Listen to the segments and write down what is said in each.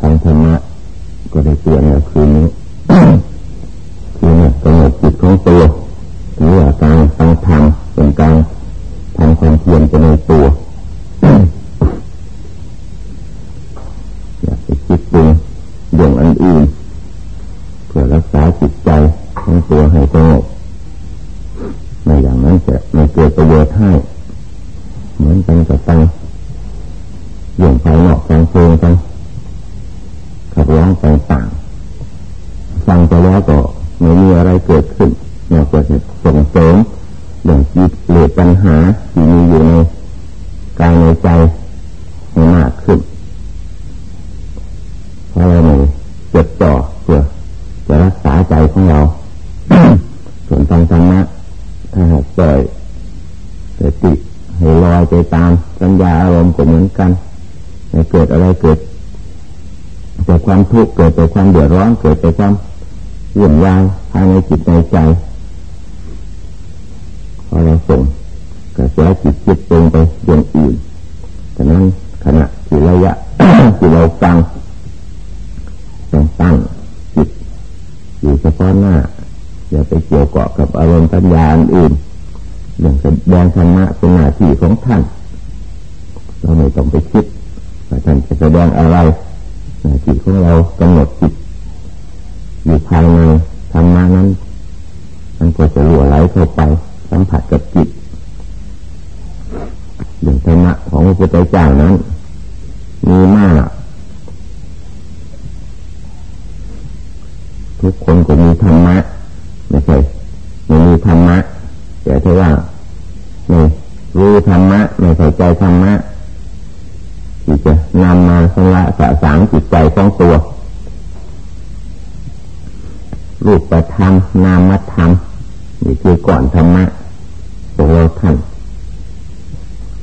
ฟังธรรมะก็ได้เตือนเราคืนนี้คือเนี่ยสงบจิตของตัวหรือว่าการฟังธรรมเป็นการทำความเพียรไปในตัวอย่าไปคิดปรุงเรื่องอันอื่นเพื่อรักษาจิตใจของตัวให้สงบในอย่างนั้นจะไม่เกิดประโยชน์ให้เหมือนกันกับตังเรื่องภายนอกฟังเพลงกันขับร้องต่างๆฟังไปแล้วก็ไม่มีอะไรเกิดขึ้นนอกจากส่งเสริมเรื่องจิตเหลือปัญหาที่มีอยู่ในกายในใจให้มากขึ้นเพราะเราไม่จดจ่อเพื่อจะรักษาใจของเราส่วนทางธรรมะถ้าหากปล่อยสติให้ลอยไปตามสัญญาอารมณ์ก็เหมือนกันเกิดอะไรเกิดแต่ความ ทุกข์เกิดแต่ความเดือดร้อนเกิดแต่ความวุ่นวายภายในจิตในใจพอเราส่งกระแสจิตจิตตรงไปอย่างอื่นแต่นั้นขณะที่ระยะที่เราฟังต้องตั้งจิตอยู่เฉพาะหน้าอย่าไปเกี่ยวเกาะกับอารมณ์ปัญญาอื่นอย่างแสดงธรรมะเป็นหน้าที่ของท่านเราไม่ต้องไปคิดว่าท่านจะแสดงอะไร หน้าที่ของเรากำหนดจิตอยู่ภายในธรรมะนั้น มันก็จะหลั่วไหลเข้าไป สัมผัสกับจิตอย่างธรรมะของพระพุทธเจ้านั้น มีมาก ทุกคนก็มีธรรมะไม่ใช่ไม่มีธรรมะแต่ถ้าว่าไม่รู้ธรรมะไม่เข้าใจธรรมะ ที่จะนำมาสละสะสางจิตใจของตัวรูปประธรรมนามธรรมนี่คือก่อนธรรมะของเราท่าน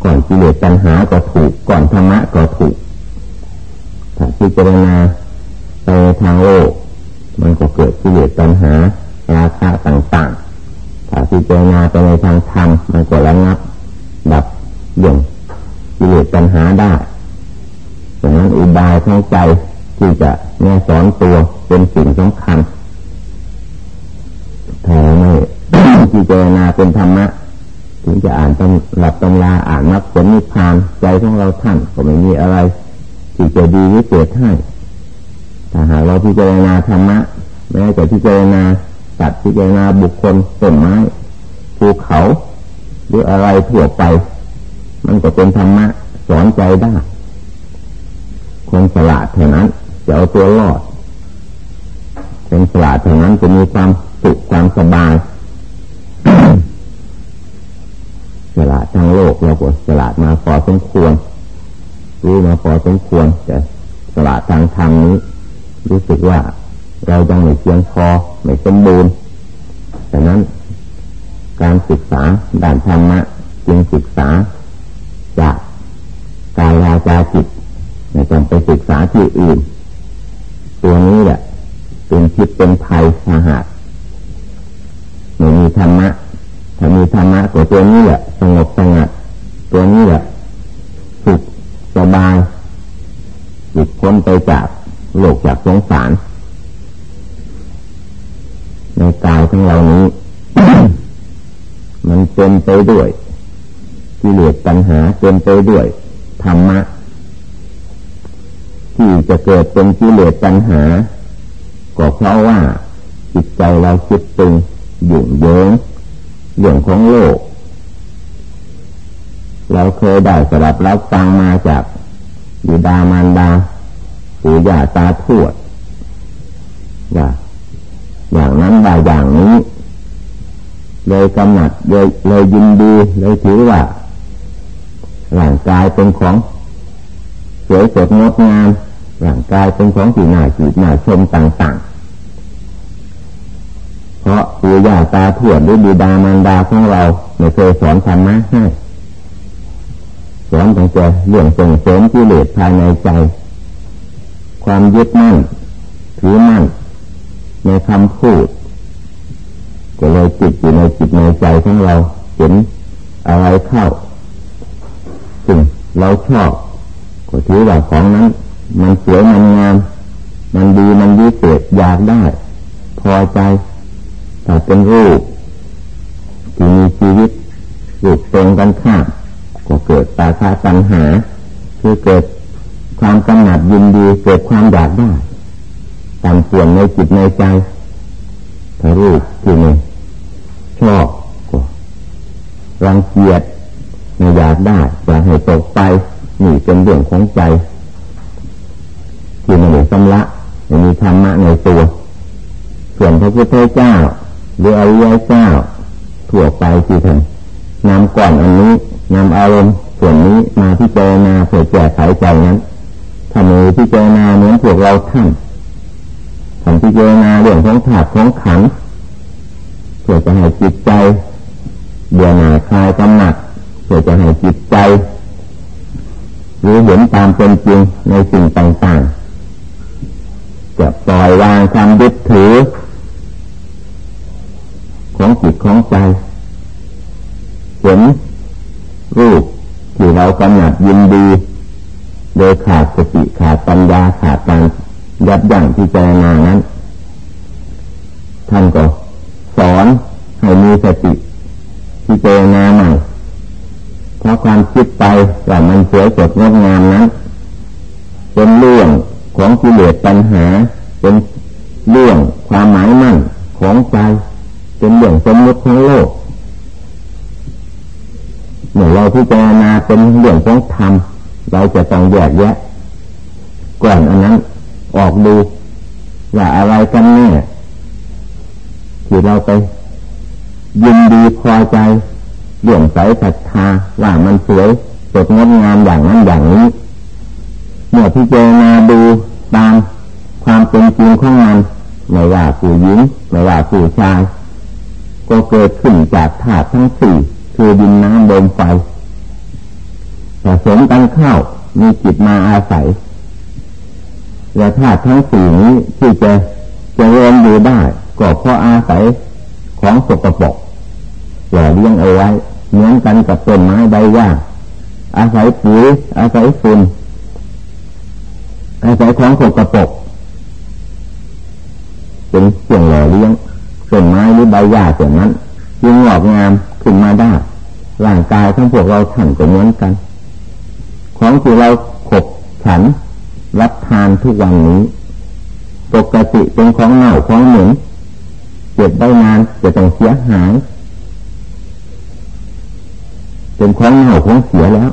ก่อนกิเลสปัญหาก็ถูก ก่อนธรรมะก็ถูกถ้าพิจารณาไปทางโลกมันก็เกิดกิเลสปัญหาราคาต่างๆถ้าพิจารณาไปในทางธรรมมันก็ระงับดับย่งกิเลสปัญหาได้ ดังนั้นอุบายของใจที่จะแน่สอนตัวเป็นสิ่งสำคัญถ้าไม่พิจารณาเป็นธรรมะถึงจะอ่านตำหลับตำราอ่านนับผลนิพพานใจของเราท่านก็ไม่มีอะไร ที่จะดีวิเศษให้ถ้าหากเราพิจารณาธรรมะแม้แต่พิจารณาตัดพิจารณาบุคคลต้นไม้ภูเขา หรืออะไรทั่วไป มันก็เป็นธรรมะสอนใจได้ คนสลาดเท่านั้นจะเอาตัวรอดคนสลาดเท่านั้นจะมีความสุขความสบายสลาดทางโลกเราก็สลาดมาพอสมควรรู้มาพอสมควรแต่สลาดทางธรรมนี้ รู้สึกว่าเรายังไม่เพียงพอไม่สมบูรณ์ดังนั้น การศึกษาด่านธรรมะจึงศึกษาจากกายวาจาจิต ไม่ต้องไปศึกษาที่อื่น ตัวนี้แหละเป็นพิษเป็นภัยถ้าหากไม่มีธรรมะถ้ามีธรรมะก็ตัวนี้แหละสงบสงัด ตัวนี้แหละสุขสบายหลุดพ้นไปจากโลกจากสงสาร ในกายของเรานี้ มันเป็นไปด้วยกิเลสปัญหาเป็นไปด้วยธรรมะ ที่จะเกิดเป็นกิเลสปัญหา ก็เพราะว่าจิตใจเราคิดปรุงยุ่งเยิงเรื่องของโลก เราเคยได้สลับรับฟังมาจากยูดามารดาปู่ย่าตาทวดว่าอย่างนั้นได้อย่างนี้ เลยกำหนัดเลยเลยยินดีเลยถือว่าร่างกายเป็นของสวยสดงดงาม ร่างกายเป็นของที่น่าจีน่าชมต่างๆ เพราะปู่ย่าตาทวดหรือบิดามารดาของเราไม่เคยสอนธรรมะให้สอนตั้งแต่เรื่องส่งเสริมกิเลสภายในใจ ความยึดมั่นถือมั่นในคำพูดก็เลยจิตอยู่ในจิตในใจของเราเห็นอะไรเข้าซึ่งเราชอบก็ถือว่าของนั้น มันสวยมันงาม มันดีมันดีเศษอยากได้ พอใจแต่เป็นรูปที่มีชีวิตรูปตรงกันข้ามก็เกิดตาคาตัญหา คือเกิดความกำหนัดยินดีเกิดความอยากได้ตามส่วนในจิตในใจถ้ารูปที่นี่ชอบก็รังเกียจไม่อยากได้อยากให้ตกไปนี่เป็นเรื่องของใจ ที่ไม่ได้สำละไม่มีธรรมะในตัว ส่วนพระพุทธเจ้า หรืออริยเจ้าทั่วไปที่ท่านนำก่อนอันนี้นำอารมณ์ส่วนนี้มาที่เจนาเพื่อแก้ไขใจนั้นทำมือที่เจนาเหมือนพวกเราท่านทำที่เจนาเรื่องของถาดของขันเพื่อจะให้จิตใจเบื่อหน่ายคลายกำหนัดเพื่อจะให้จิตใจรู้เห็นตามเป็นจริงในสิ่งต่างๆ จะปล่อยวางความยึดถือ ของจิตของใจเห็นรูปที่เรากำหนัดยินดี โดยขาดสติขาดปัญญาขาดการยับยั้งที่เจนานั้นท่านก็สอนให้มีสติที่เจนาใหม่เพราะความคิดไปว่ามันสวยสดงดงามนั้นเป็นเรื่อง ของกิเลสปัญหา เป็นเรื่องความหมายมั่นของใจ เป็นเรื่องสมมติของโลกเมื่อเราพิจารณาเป็นเรื่องของธรรมเราจะต้องแยกแยะก่อนอันนั้นออกดูว่าอะไรกันแน่ที่เราไปยินดีพอใจเรื่องใสศรัทธาว่ามันสวยสดงดงามอย่างนั้นอย่างนี้ เมื่อพิจารณาดูตามความเป็นจริงของมันไม่ว่าผู้หญิงไม่ว่าผู้ชาย ก็เกิดขึ้นจากธาตุทั้งสี่คือดินน้ำลมไฟผสมกันเข้ามีจิตมาอาศัยและธาตุทั้งสี่นี้ที่จะจะเรียนอยู่ได้ ก็เพราะอาศัยของสกปรกหล่อเลี้ยงเอาไว้เหมือนกันกับต้นไม้ใบหญ้าอาศัยปุ๋ยอาศัยฝุ่น อาศัยของสกปรกเป็นเสื่องหล่อเลี้ยงต้นไม้หรือใบหญ้าส่วนนั้นจึงงอกงามขึ้นมาได้ร่างกายทั้งพวกเราท่านก็เหมือนกัน ของที่เราขบฉันรับทานทุกวันนี้ ปกติเป็นของเน่าของเหม็นเก็บได้นานจะต้องเสียหายเป็นของเน่าของเสียแล้ว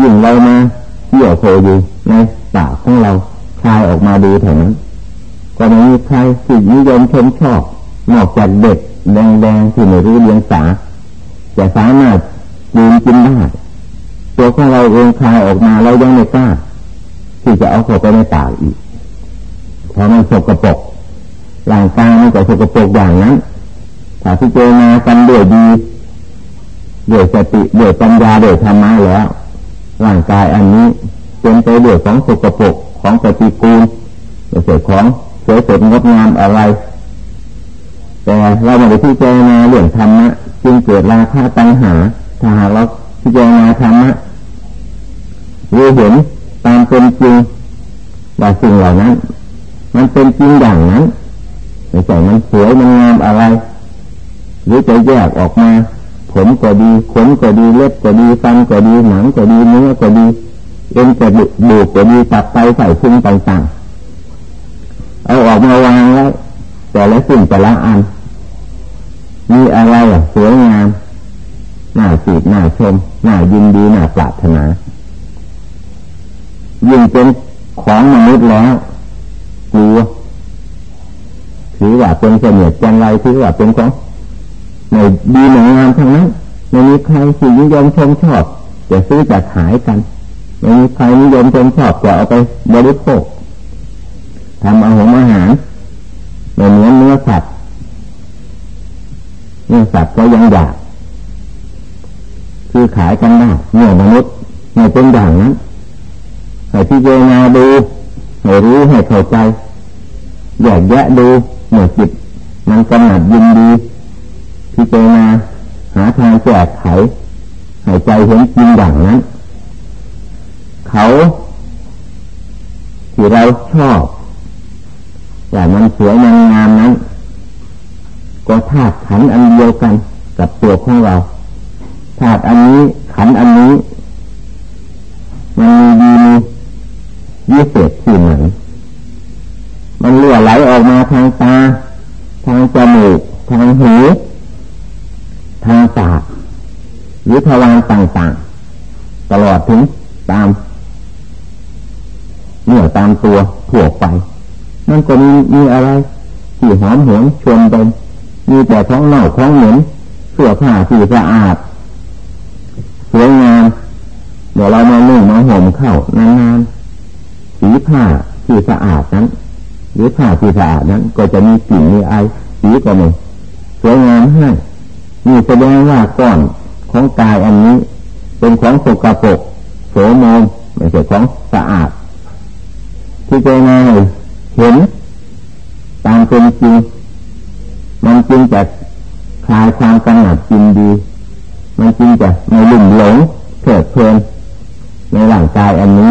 ยิ่งเรามาเที่ยวโผอยู่ใน ปากของเราคลายออกมาดูเท่านั้นก็ไม่มีใครสิ่นิยมชมชอบนอกจากเด็กแดงๆที่ไม่รู้เลี้ยงสาจะสามารถดื่มกินได้ตัวของเราเองคลายออกมาเรายังไม่กล้าที่จะเอาเข้าไปในปากอีกเพราะมันสกปรกร่างกายมันก็สกปรกอย่างนั้นถ้าที่เจมากันด้วยดีด้วยสติด้วยปัญญาด้วยธรรมะแล้วร่างกายอันนี้ เป็นไปด้วยของสกปรกของปฏิกูลไม่ใช่ของสวยสดงดงามอะไร แต่เราไม่ได้ที่เจมาเรื่องธรรมะจึงเกิดราคะตัณหาถ้าหากเราพิจารณาธรรมะรู้เห็นตามเป็นจริงว่าสิ่งเหล่านั้น มันเป็นจริงอย่างนั้นไม่ใช่มันสวยมันงามอะไร หรือจะแยกออกมา ผมก็ดีขนก็ดีเล็บก็ดีฟันก็ดีหนังก็ดีเนื้อก็ดี เอ็นก็ดีดูก็ดีตับไตใส่พุงต่างๆเอาออกมาวางไว้แต่ละสิ่งแต่ละอัน มีอะไรสวยงามน่าสีน่าชมน่ายินดีน่าปรารถนายิ่งเป็นของมนุษย์แล้วกลัวถือว่าเป็นเสนียดจันไรถือว่าเป็นของในดีหนงามทั้งนั้นไม่มีใครสิ่นิยมชมชอบจะซื้อจะขายกัน ไม่มีใครนิยมชมชอบจะเอาไปบริโภคทำอาหารอาหารเหมือนเนื้อสัตว์เนื้อสัตว์ก็ยังอยากคือขายกันได้เนื้อมนุษย์ไม่เป็นอย่างนั้นให้พิจารณาดูให้รู้ให้เข้าใจแยากแยะดูเมื่อจิตมันกำหนัดยินดีพิจารณาหาทางแก้ไขให้ใจเห็นจริงอย่างนั้น เขา ที่เราชอบแต่มันสวยมันงามนั้น ก็ธาตุขันอันเดียวกันกับตัวของเราธาตุอันนี้ขันอันนี้ มันมีดีมีวิเศษที่ไหนมันเลื่อไหลออกมาทางตา ทางจมูก ทางหู ทางปากหรือทวารต่างๆ ตลอดถึงตาม เนื้อตามตัวถั่วไปมันก็มีมีอะไร ที่หอมหวนชวนเป็นมีแต่ท้องเน่าท้องเหม็นเสื้อผ้าที่สะอาดสวยงามเดี๋ยวเรามานึ่งมาห่มเข้านานๆสีผ้าที่สะอาดนั้น หรือผ้าที่สะอาดนั้น ก็จะมีกลิ่นมีไอสีก็ไม่สวยงามให้นี่แสดงว่าก้อนของกายอันนี้ เป็นของสกปรกโสมมไม่ใช่ของสะอาด ที่เจนาเห็น ตามเป็นจริง มันจริงจะคลายความกำหนัดจริงดี มันจริงจะไม่ลุ่มหลงเถิดเพลินในร่างกายอันนี้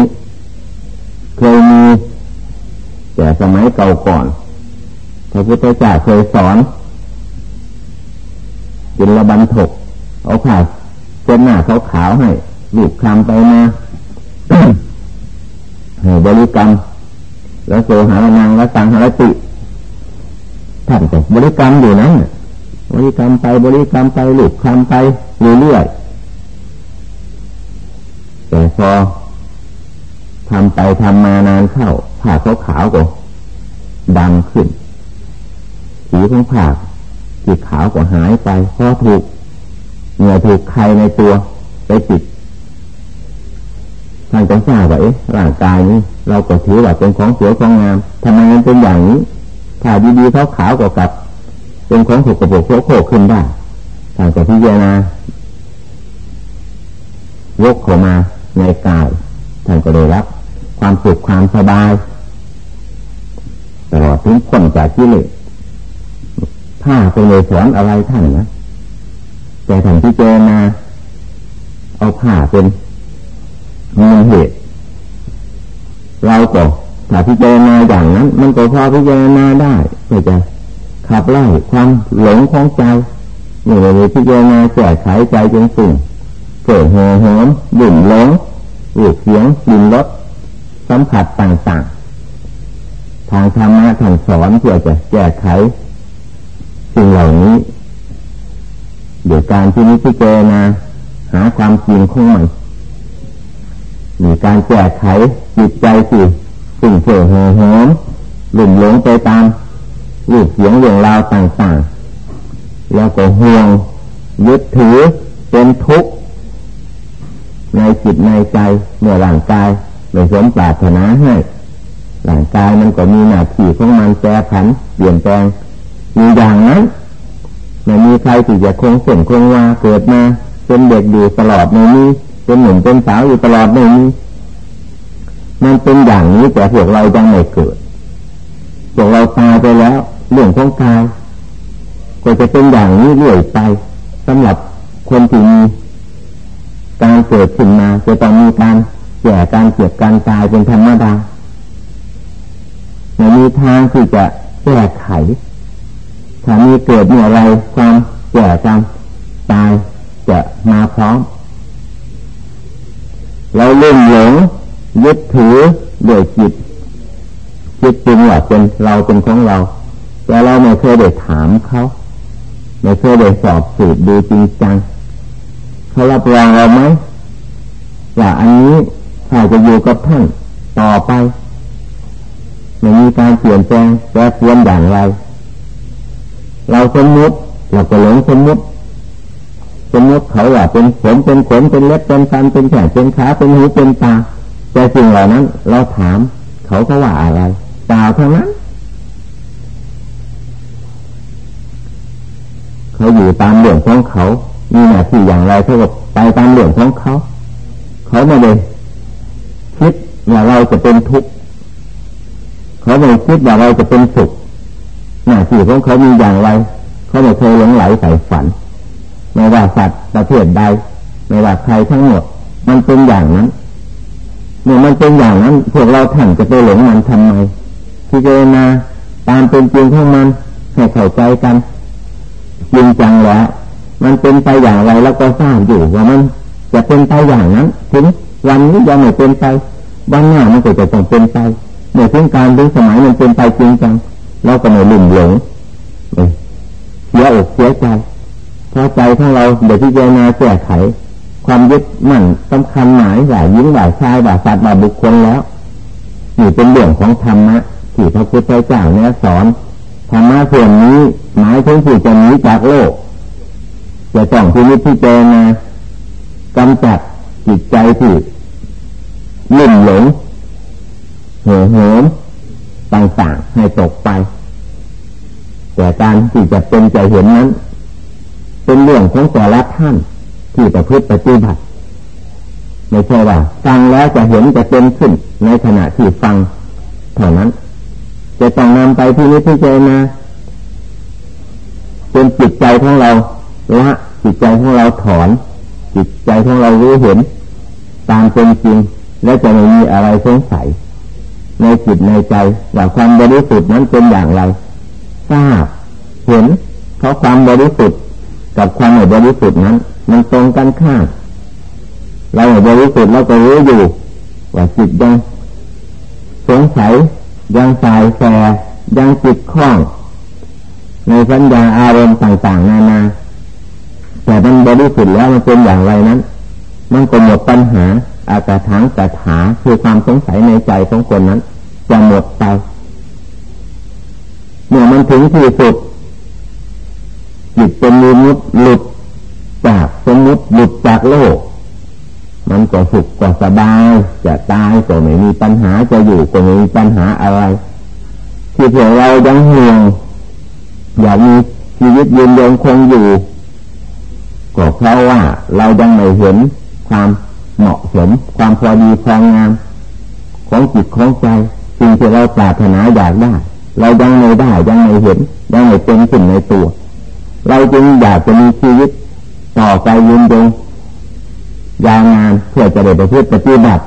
เคยมี แต่สมัยเก่าก่อนพระพุทธเจ้าเคยสอนจินระบันถกเอาผ่าเส้นหน้าขาวๆให้ลูกคลำไปมาให้บริกรรม แล้วโสหานางแล้วสังหารติท่านก็บริกรรมอยู่นั้นบริกรรมไปบริกรรมไปหลุดคำไปเรื่อยๆแต่พอทำไปทำมานานเข้าผ้าขาวขาวก็ดำขึ้นสีของผ้าสีขาวก็หายไปเพราะถูกเหงื่อถูกใครในตัวไปติด ท่านก็ทราบว่าเอ๊ะร่างกายนี้ เราก็ถือว่าเป็นของสวยของงามทำไมมันเป็นอย่างนี้ถ้าดีๆเขาขาวกว่ากับ เป็นของถูกกระโปรงโคขึ้นได้ท่านก็พิจารณายกเข้ามาในกายท่านก็ได้รับ ความสุขความสบายตลอดถึงคนจากที่เลยผ้าเป็นเลยสอนอะไรท่านนะแต่ท่านพิจารณาเอาผ้าเป็น มีเหตุเราก็ถ้าพิจารณาอย่างนั้น มันก็พอพิจารณาได้เพื่อจะขับไล่ความหลงของใจอย่างนี้พิจารณาแก้ไขใจจนสิ่งเกิดหัวหอมหยุ่นหลงรูปเสียงกลิ่นรสสัมผัสต่างๆ ทางธรรมะทางสอนเพื่อจะแก้ไขสิ่งเหล่านี้เดี๋ยวการที่นี้พิจารณาหาความจริงของมัน มีการแก้ไขจิตใจสิสิ่งเสื่อมหอมหลุ่มหลงไปตามรูปเสียงเรื่องราวต่างๆ แล้วก็ห่วงยึดถือเป็นทุกข์ในจิตในใจเมื่อร่างกายไม่สมปรารถนาให้ร่างกายมันก็มีหน้าที่ของมันแปรผันเปลี่ยนแปลงมีอย่างนั้นไม่มีใครที่จะคงเส้นคงวาเกิดมาเป็นเด็กอยู่ตลอดในนี้ เป็นหนุ่มเป็นสาวอยู่ตลอดในนี้มันเป็นอย่างนี้แต่พวกเรายังไม่เกิดพวกเราตายไปแล้วเรื่องของกายก็จะเป็นอย่างนี้เรื่อยไปสำหรับคนที่มีการเกิดขึ้นมาจะต้องมีการแก่การเจ็บการตายเป็นธรรมดาไม่มีทางที่จะแก้ไขถ้ามีเกิดเมีอไรความแก่การตายจะมาพร้อม เราเล่นหลงยึดถือโดยจิตจิตจริงว่าเป็นเราเป็นของเรา แต่เราไม่เคยได้ถามเขาไม่เคยได้สอบสืบดูจริงจังเขารับรองเราไหมว่าอันนี้ถ้าจะอยู่กับท่านต่อไปไม่มีการเปลี่ยนแปลงแปรเปลี่ยนอย่างไร เราสมมติเราก็หลงสมมติ สมมติเขาว่าเป็นผมเป็นขนเป็นเล็บเป็นฟันเป็นแขนเป็นขาเป็นหูเป็นตา แต่สิ่งเหล่านั้น เราถาม เขาเขาว่าอะไรเปล่าทั้งนั้น เขาอยู่ตามเรื่องของเขา มีหน้าที่อย่างไรเขาก็ไปตามเรื่องของเขา เขาไม่ได้คิดว่าเราจะเป็นทุกข์เขาไม่คิดว่าเราจะเป็นสุขหน้าที่ของเขามีอย่างไร เขาไม่เคยหลงไหลใส่ฝัน ไม่ว่าสัตว์ประเภทใด ไม่ว่าใครทั้งหมด มันเป็นอย่างนั้นเมื่อมันเป็นอย่างนั้น พวกเราท่านจะไปหลงมันทำไมพิจารณาตามเป็นจริงของมันให้เข้าใจกันจริงจังแล้ว มันเป็นไปอย่างไรแล้วก็ทราบอยู่ว่ามันจะเป็นไปอย่างนั้นถึงวันนี้ยังไม่เป็นไปวันหน้ามันก็จะต้องเป็นไปเมื่อถึงการถึงสมัยมันเป็นไปจริงจังเราก็ไม่ลุ่มหลงเสียอกเสียใจ พอใจของเราเดี๋ยวที่จะมาแก้ไข ความยึดมั่นสำคัญหมายหลายยิ่งหลายชายหลายสัตว์หลายบุคคลแล้วนี่เป็นเรื่องของธรรมะที่พระพุทธเจ้าเนี่ยสอนธรรมะส่วนนี้หมายถึงผู้จะหนีจากโลกจะต้องที่นิพพานากำจัดจิตใจที่ลุ่มหลงเห่อเหิมต่างๆให้ตกไป แต่การที่จะเป็นใจเห็นนั้น เป็นเรื่องของแต่ละท่านที่ประพฤติปฏิบัติไม่ใช่ว่า ฟังแล้วจะเห็นจะเป็นขึ้น ในขณะที่ฟังเท่านั้น จะต้องนำไปที่นี้ที่เจมาเป็นจิตใจของเราละจิตใจของเราถอน จิตใจของเรารู้เห็น ตามเป็นจริง และจะไม่มีอะไรสงสัย ในจิตในใจว่าความบริสุทธิ์นั้นเป็นอย่างไรทราบเห็นเพราะความบริสุทธิ์ กับความไม่บริสุทธิ์นั้น มันตรงกันข้ามเราไม่บริสุทธิ์เราก็รู้อยู่ ว่าจิตยังสงสัยยังสายแสยังจิตคล้อง ในสัญญาอารมณ์ต่างๆนานาแต่มันบริสุทธิ์แล้วมันเป็นอย่างไรนั้น มันก็หมดปัญหาอากาถังกาถาคือความสงสัยในใจของคนนั้น จะหมดไปเมื่อมันถึงที่สุด จิตเป็นมิมุตหลุดจากสมมุติหลุดจากโลก มันก็สุขก็สบาย จะตายก็ไม่มีปัญหาจะอยู่ก็ไม่มีปัญหาอะไรที่พวกเรายังห่วงอยากมีชีวิตยืนยงคงอยู่ก็เพราะว่าเรายังไม่เห็นความเหมาะสมความพอดีความงามของจิตของใจสิ่งที่เราปรารถนาอยากได้ เรายังไม่ได้ยังไม่เห็นยังไม่เป็นสิ่งในตัว เราจึงอยากจะมีชีวิตต่อไปยืนยงยาวนานเพื่อจะได้ประพฤติปฏิบัติ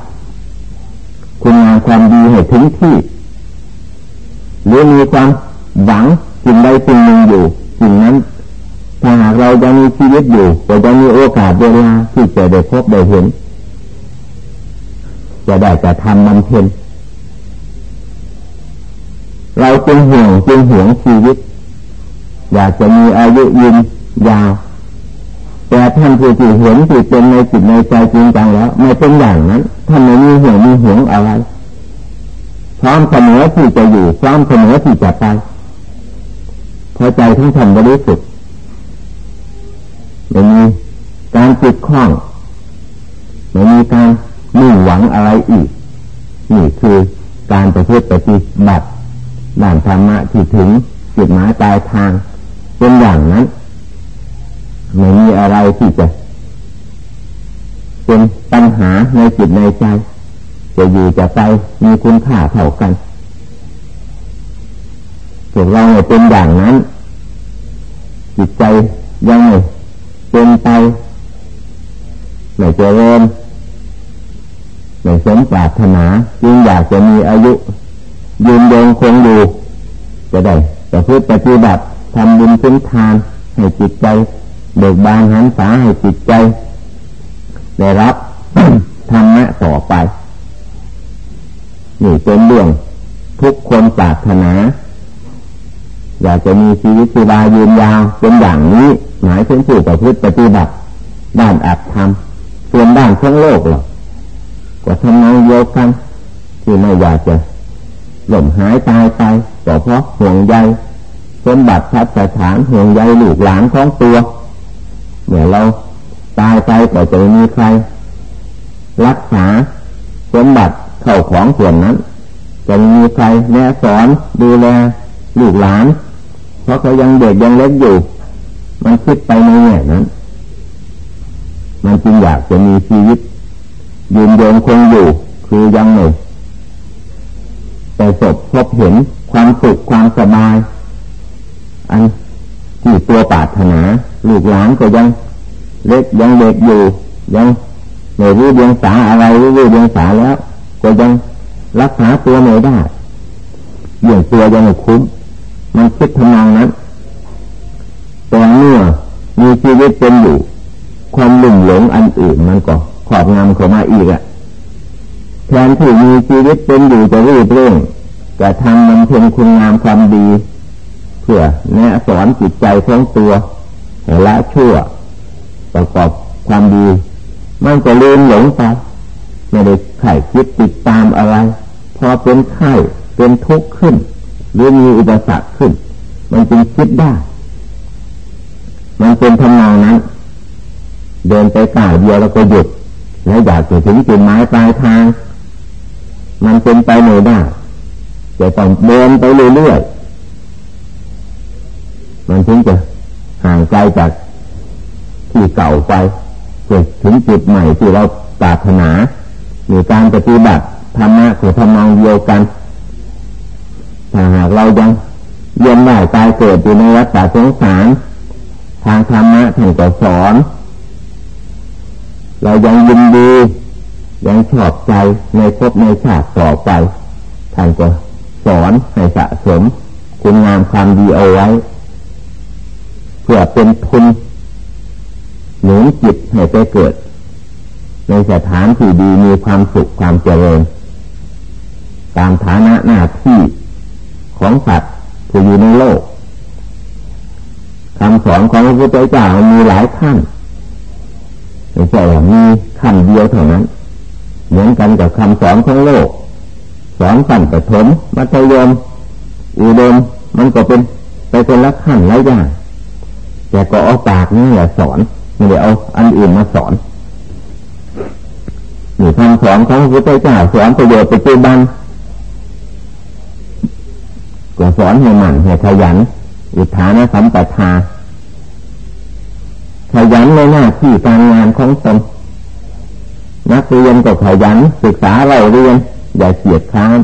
คุณงามความดีให้ถึงที่ หรือมีความหวังสิ่งใดสิ่งหนึ่งอยู่สิ่งนั้นถ้าหากเรายังมีชีวิตอยู่ก็จะมีโอกาสเวลาที่จะได้พบได้เห็น จะได้จะทำมันเพ็ญเราจึงห่วงจึงห่วงชีวิต อยากจะมีอายุยืนยาว แต่ท่านผู้ที่เห็นที่เป็นในจิตในใจจริงจังแล้วไม่เป็นอย่างนั้นท่านไม่มีห่วงมีห่วงอะไรพร้อมเสมอที่จะอยู่พร้อมเสมอที่จะไปพอใจทั้งท่านบริสุทธิ์ไม่มีการจิตคล้องไม่มีการมุ่งหวังอะไรอีก นี่คือการประพฤติปฏิบัติด่านธรรมะที่ถึงจุดหมายปลายทาง เป็นอย่างนั้นไม่มีอะไรที่จะ เป็นปัญหาในจิตในใจ จะอยู่จะไปมีคุณค่าเท่ากันพวกเราเป็นอย่างนั้น จิตใจยังไม่เป็นไปไม่เจริญไม่สมปรารถนาจึงอยากจะมีอายุยืนยงคงอยู่จะได้แต่พื่อปฏิบัติ ทำบุญพื้นทานให้จิตใจเบิกบานหันษาให้จิตใจ ได้รับธรรมะต่อไป นี่เป็นเรื่องทุกคนปรารถนา อยากจะมีชีวิตชีวายืนยาวเป็นอย่างนี้หมายถึงผู้ประพฤติปฏิบัติด้านอัตธรรมส่วนด้านทั้งโลกหรอกก็ทำนองเดียวกันที่ไม่อยากจะหล่มหายตายไปก็เพราะห่วงใย สมบัติพัฒฐานห่วงใยลูกหลานของตัวเมื่อเราตายไปก็จะมีใคร รักษาสมบัติเข้าของส่วนนั้น จะมีใครแนะสอนดูแลลูกหลาน เพราะเขายังเด็กยังเล็กอยู่ มันคิดไปในแง่นั้น มันจึงอยากจะมีชีวิตยืนยงคงอยู่คือยังหนึ่งแต่สบพบเห็นความสุขความสบาย อันที่ตัวปาถนาลูกหลานก็ยังเล็กยังเด็กอยู่ยังไม่รู้เดียงสาอะไรรู้เดียงสาแล้ว ก็ยังรักษาตัวไม่ได้เยี่ยงตัวยังไม่คุ้ม มันคิดทำนองนั้นแต่เมื่อมีชีวิตเป็นอยู่ ความหลุ่มหลงอันอื่นมันก็ขอบงำเข้ามาอีกอะแทนที่มีชีวิตเป็นอยู่จะรีบเร่งจะทำมันเพ็ญคุณงามความดี พื่อแนะสอนจิตใจของตัวให้ละชั่ว ประกอบความดี มันก็ลืมหลงไปไม่ได้ไข่คิดติดตามอะไร พอเป็นไข้เป็นทุกข์ขึ้น หรือมีอุปสรรคขึ้น มันจึงคิดได้ มันเป็นทำนองนั้น เดินไปก่ายเดียวแล้วก็หยุด แล้วอยากจะถึงจุดหมายปลายทาง มันเป็นไปไม่ได้จะต้องเดินไปเรื่อยๆ มันถึงจะห่างไกลจากที่เก่าไปจนถึงจุดใหม่ที่เราปรารถนามีการปฏิบัติธรรมะของทำนองเดียวกันถ้าหากเรายังเยียนได้ตายเกิดอยู่ในวัฏสงสาร ทางธรรมะท่านก็สอน เรายังยินดียังชอบใจในภพในชาติต่อไปท่านก็สอนให้สะสม คุณงามความดีเอาไว้ พื่อเป็นทุนหนุนจิตให้ไปเกิด ในสถานที่ดีมีความสุขความเจริญ ตามฐานะหน้าที่ของสัตว์ที่อยู่ในโลกคำสอนของพระพุทธเจ้ามีหลายขั้นไม่ใช่ว่ามีขั้นเดียวเท่านั้น เหมือนกันกับคำสอนของโลก สอนสั่นแต่ถมมัธยมอุดมมันก็เป็นไปเป็นละขั้นหลายอย่าง แต่ก็เอาปากนี่แหละสอนไม่ได้เอาอันอื่นมาสอนนี่คำสอนของพระพุทธเจ้าสอนประโยชน์ปัจจุบันก็สอนให้หมั่นให้ขยันอุทานสัมปทาขยันในหน้าที่การงานของตนนักเรียนก็ขยันศึกษาเราเรียน อย่าเกียดค้าน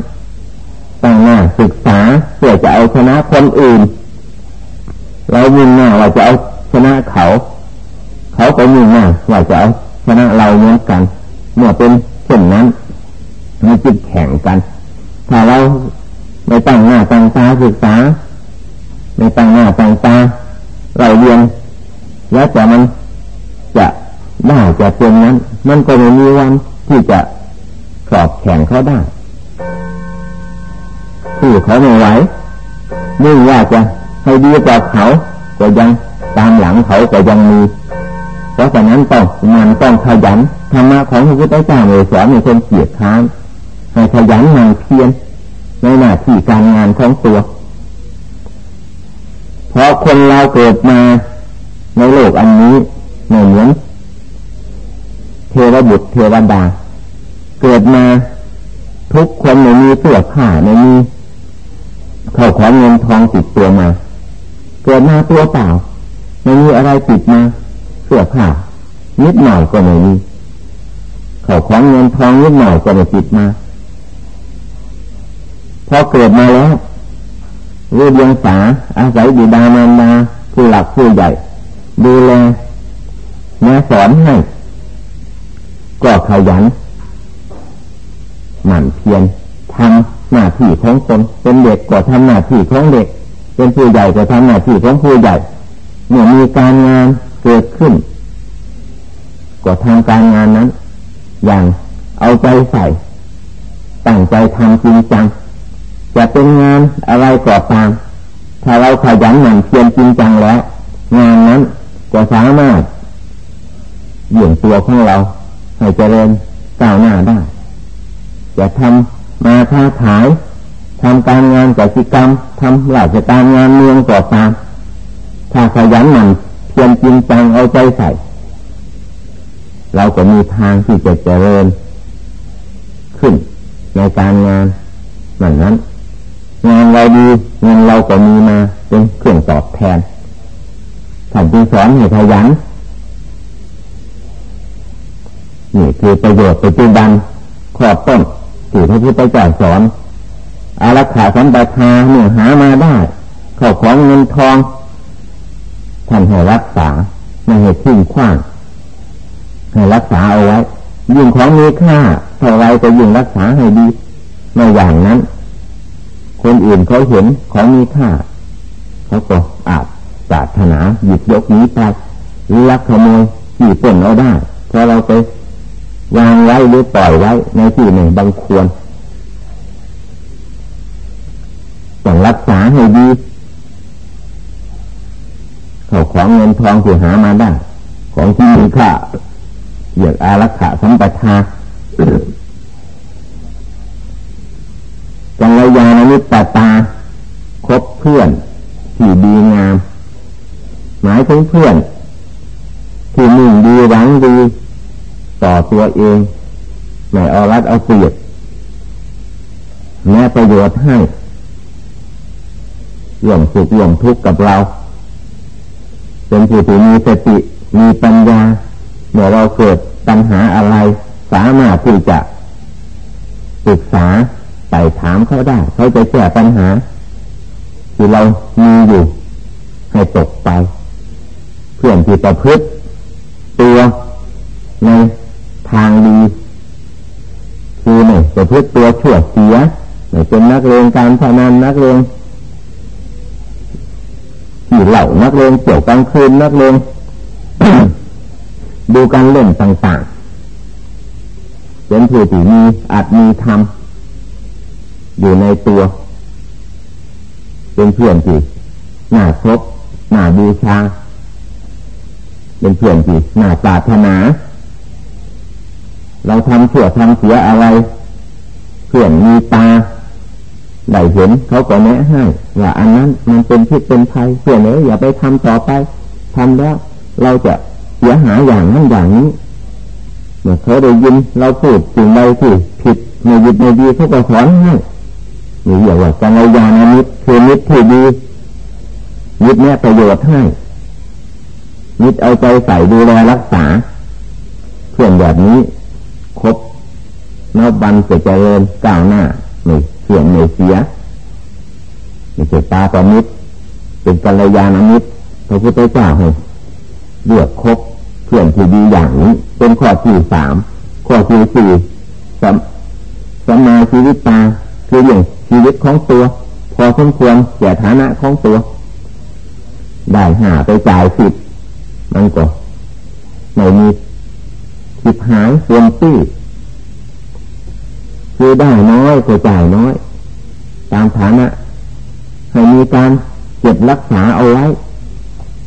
ตั้งหน้าศึกษาเพื่อจะเอาชนะคนอื่น เรามุ่งหน้าว่าจะเอาชนะเขา เขาก็มุ่งหน้าว่าจะเอาชนะเราเหมือนกัน เมื่อเป็นเช่นนั้นมันจิตแข่งกัน ถ้าเราไม่ตั้งหน้าตั้งตาศึกษาไม่ตั้งหน้าตั้งตาเราเรียนแล้วแต่มันจะได้จะเป็นนั้น มันก็ไม่มีวันที่จะสอบแข่งเขาได้ที่เขาไม่ไหวนี่ว่าจะ ให้ดีกว่าเขาก็ยังตามหลังเขาก็ยังมี เพราะฉะนั้นต้องมันต้องขยันธรรมะของพระพุทธเจ้าเลยสอนในคนเกียรติค้านให้ขยันมันเพียรในหน้าที่การงานของตัวเพราะคนเราเกิดมาในโลกอันนี้เหมือนเทวบุตรเทวดา เกิดมาทุกคนไม่มีเสื้อผ้าไม่มีเข้าของเงินทองติดตัวมา เกิดมาตัวเปล่าไม่มีอะไรติดมาเสื้อผ้านิดหน่อยก็ไม่มีเข้าของเงินทองนิดหน่อยก็ไม่ติดมาพอเกิดมาแล้วเรียงสาอาศัยบิดามารดาผู้หลักผู้ใหญ่ดูแลม่สอนให้ก็ขยันหมั่นเพียรทำหน้าที่ของตนเป็นเด็กก็ทำหน้าที่ของเด็ก เป็นผู้ใหญ่ก็ทำหน้าที่ของผู้ใหญ่เมื่อมีการงานเกิดขึ้นก็ทำการงานนั้น อย่างเอาใจใส่ตั้งใจทำจริงจังจะเป็นงานอะไรก็ตามถ้าเราขยันหมั่นเพียรจริงจังแล้ว งานนั้นก็สามารถเหยี่ยงตัวของเราให้เจริญก้าวหน้าได้จะทำมาค้าขาย ทำการงานกิจกรรมทำราชการงานเมืองก่อตามถ้าขยันหมั่นเพียรจริงจังเอาใจใส่ เราก็มีทางที่จะเจริญขึ้นในการงานนั่นนั้น งานเราดีเงินเราก็มีมาเป็นเครื่องตอบแทนท่านจึงสอนให้ขยันนี่คือประโยชน์ปัจจุบันขอบต้นที่พระพุทธเจ้าสอน อารักขาสัมปทาเมื่อหามาได้เข้าของเงินทองท่านให้รักษาไม่ให้ทิ้งขว้างให้รักษาเอาไว้ ยิ่งของมีค่าเท่าไรก็ยิ่งรักษาให้ดีไม่อย่างนั้น คนอื่นเขาเห็นของมีค่าเขาก็อาจปรารถนาหยิบยกนี้ไปหรือลักขโมยขี่ปนเอาได้เพอเราไปวางไว้หรือปล่อยไว้ในที่หนึ่งบางควรต้องรักษา ให้ดีเขาของเงินทองที่หามาได้ ของที่มีค่าอย่างอารักขาสัมปทาจังระยานมิตตา คบเพื่อนที่ดีงาม หมายถึงเพื่อนที่มุ่งดีหวังดี ต่อตัวเองไม่เอารัดเอาเปรียบแม้ประโยชน์ให้ รื่องสุขเรื่องทุกข์กับเรา เป็นผู้ที่มีสติมีปัญญาเมื่อเราเกิดปัญหาอะไร สามารถที่จะปรึกษาไปถามเขาได้ เขาจะแก้ปัญหา ที่เรามีอยู่ ให้ตกไป เพื่อนที่ประพฤติตัวในทางดีคือเนี่ยประพฤติตัวชั่วเสียไม่เป็นนักเรียนการพนันนักเรียน เหล่านักเรียนเกี่ยวกลางคืนนักเรียนดูการเล่นต่างๆเป็นผู้ที่มีอาจมีธรรมอยู่ในตัว เป็นเพื่อนที่น่าคบน่าบูชาเป็นเพื่อนที่น่าปรารถนา เราทำชั่วทำเสียอะไร เพื่อนมีตา ได้เห็นเขาก็แนะให้ว่าอันนั้นมันเป็นพิษเป็นภัยเพื่อนเอ๋ยอย่าไปทำต่อไปทำแล้ว เราจะเสียหายอย่างนั้นอย่างนี้เมื่อเขาได้ยินเราพูดสิ่งใดที่ผิดในยิดในดีเขาก็สอนให้นี่เรียกว่ากัลยาณมิตรคือมิตรที่ดีมิตรเนี้ยประโยชน์ให้มิตรเอาใจใส่ดูแลรักษาเพื่อนแบบนี้ครบนับบันจะเจริญก้าวหน้า เสื่อมไม่เสียไม่ใช่ตาต่อมิตรเป็นกัลยาณมิตรพระพุทธเจ้าให้เลือกคบเพื่อนที่ดีอย่างนี้ เป็นข้อที่สามข้อที่สี่สมสมาชีวิตตาคืออย่างชีวิตของตัว พอสมควรแก่ฐานะของตัว ได้หาไปจ่ายสิบมันก็ไม่มีสิบหายเต็มที่ คือได้น้อยก็จ่ายน้อย ตามฐานะให้มีการเก็บรักษาเอาไว้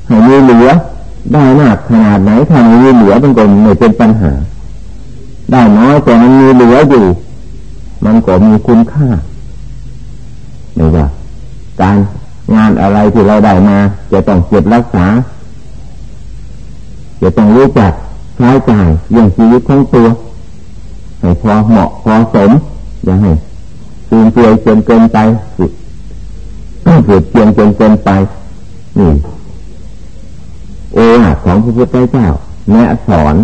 ให้มีเหลือ ได้มากขนาดไหนถ้ามีเหลือเป็นคนไม่เป็นปัญหา ได้น้อยแต่มันมีเหลืออยู่ มันก็มีคุณค่าไม่ว่าการงานอะไรที่เราได้มา จะต้องเก็บรักษา จะต้องรู้จักใช้จ่ายเรื่องชีวิตของตัว ให้พอเหมาะพอสม อย่าให้ตื่นเต้นจนเกินไปเกิดเพียงจนเกินไป นี่โอวาของพระพุทธเจ้าแนะสอน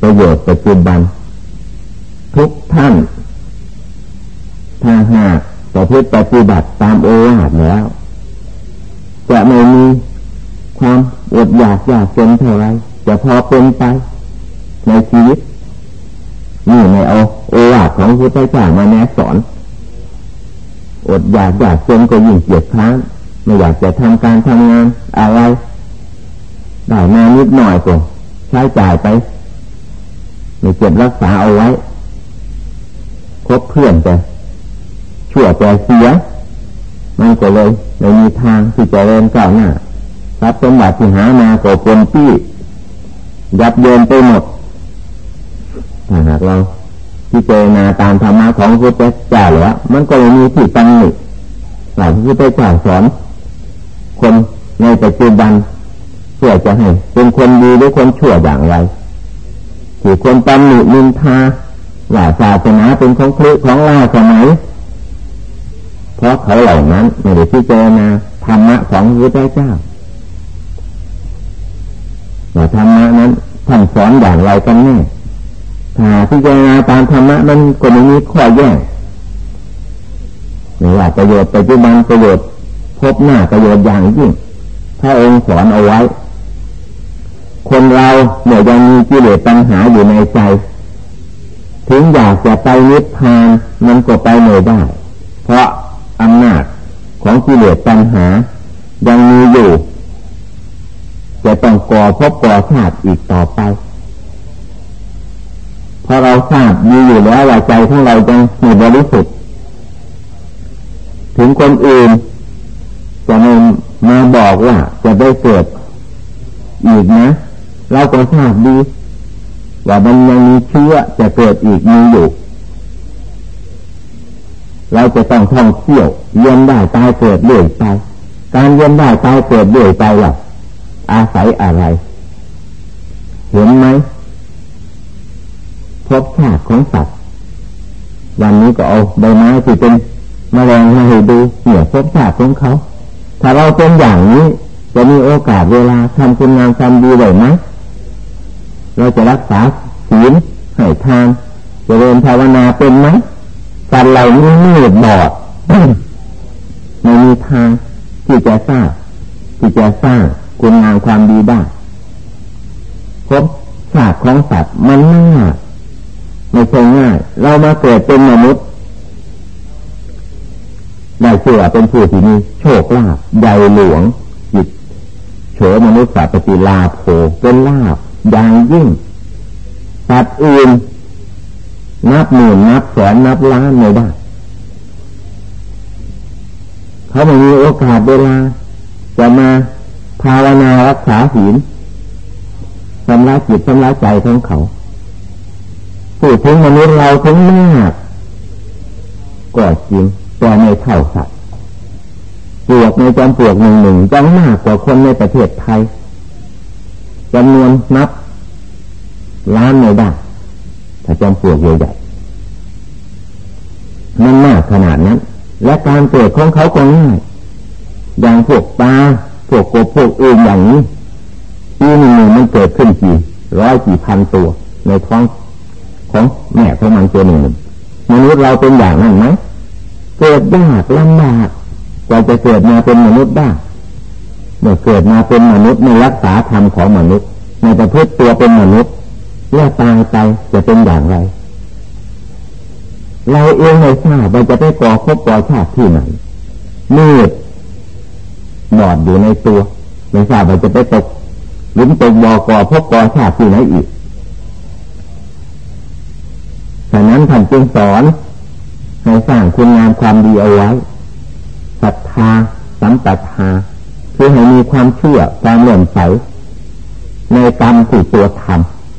ประโยชน์ปัจจุบัน ทุกท่านถ้าหากประพฤติปฏิบัติตามโอวาทแล้ว จะไม่มีความอดอยากอยากจนเท่าไรจะพอเป็นไปในชีวิต นี่ในเอาโอวาทของพระพุทธเจ้ามาแนะสอน อดอยากอยากจนก็ยิ่งเกียดค้านไม่อยากจะทำการทำงานอะไรได้มานิดหน่อยก็ใช้จ่ายไปไม่เก็บรักษาเอาไว้คบเพื่อนแต่ชั่วแต่เสียมันก็เลยไม่มีทางที่จะเริญก้าวหน้าทรัพย์สมบัติที่หามาก็ปนปี้ยับเยินไปหมด ถ้าหากเราที่เจนาตามธรรมะของพระพุทธเจ้าแล้วมันก็มีที่ตั้งหนึ่งหลายพระพุทธเจ้าสอน คนในปัจจุบันเพื่อจะให้เป็นคนดีหรือคนชั่วอย่างไรที่คนตำหนินินทาว่าศาสนาเป็นของครุของล่าสมัยเพราะเขาเหล่านั้นไม่ได้พิจารณาธรรมะของพระพุทธเจ้าว่าธรรมะนั้นท่านสอนอย่างไรกันแน่ ถ้าพิจารณาตามธรรมะมันก็ไม่มีข้อแย้งไม่ว่าประโยชน์ปัจจุบันประโยชน์พบหน้าประโยชน์อย่างยิ่งพระองค์สอนเอาไว้ คนเราเมื่อยังมีกิเลสปัญหาอยู่ในใจ ถึงอยากจะไปนิพพานมันก็ไปไม่ได้ เพราะอำนาจของกิเลสปัญหา ยังมีอยู่ จะต้องก่อพบก่อชาติอีกต่อไป พอเราทราบมีอยู่แล้วว่าใจของเราจะมีบริสุทธิ์ถึงคนอื่นจะมามาบอกว่าจะได้เกิดอีกนะ เราก็ทราบดีว่ามันยังมีเชื้อจะเกิดอีกมีอยู่ เราจะต้องท่องเที่ยวเยียนได้ตายเกิดเรื่อยไปการเยียนได้ตายเกิดเรื่อยไปล่ะอาศัยอะไร เห็นไหม พบชาติของสัตว์วันนี้ก็เอาใบไม้ที่เป็นมแมลงมาให้ดูเหนี่ยพบชาติของเขา ถ้าเราเป็นอย่างนี้จะมีโอกาสเวลาทำคุณงามความดีได้ไหมเราจะรักษาศีลให้ทานจะเรียนภาวนาเป็นไหมสัตว์เหล่านี้มืดบอดไม่มีทางที่จะสร้างที่จะสร้างคุณงามความดีได้พบชาติของสัตว์มันไม่า ไม่ใช่ง่าย เรามาเกิดเป็นมนุษย์ได้ชื่อว่าเป็นผู้ที่มีโชคลาภใหญ่หลวงจิตเฉยมนุษย์สัตว์ปฏิลาโภเป็นลาภอย่างยิ่งสัตว์อื่นนับหมื่นนับแสนนับล้านไม่ได้เขาไม่มีโอกาสเวลาจะมาภาวนารักษาศีลสำลักจิตสำลักใจของเขา พูดถึงมนุษย์เราถึงมากก็จริงแต่ไม่เท่าสัตว์ปลวกในจำปลวกหนึ่งหนึ่งยังมากกว่าคนในประเทศไทยจำนวนนับล้านไม่ได้ถ้าจำปลวกใหญ่ๆมันมากขนาดนั้น และการเกิดของเขาก็ง่ายอย่างพวกปลาพวกกบพวกอื่นอย่างนี้ปีหนึ่งมันเกิดขึ้นกี่ร้อยกี่พันตัวในท้อง ของแม่ของมันตัวหนึ่งมนุษย์เราเป็นอย่างนั้นไหมเกิดยากลำบากกว่าจะเกิดมาเป็นมนุษย์ได้เมื่อเกิดมาเป็นมนุษย์ในรักษาธรรมของมนุษย์ในประพฤติตัวเป็นมนุษย์แล้วตายไปจะเป็นอย่างไร เราเองไม่ทราบว่าจะไปก่อพบก่อชาติที่ไหนมืดบอดอยู่ในตัวไม่ทราบว่าจะไปตกหรือตกบ่อก่อพบก่อชาติที่ไหนอีกฉะ นั้นท่านจึงสอนให้สร้างคุณงามความดีเอาไว้ศรัทธาสัมปทาคือให้มีความเชื่อความเลื่อมใสในกรรมที่ตัวท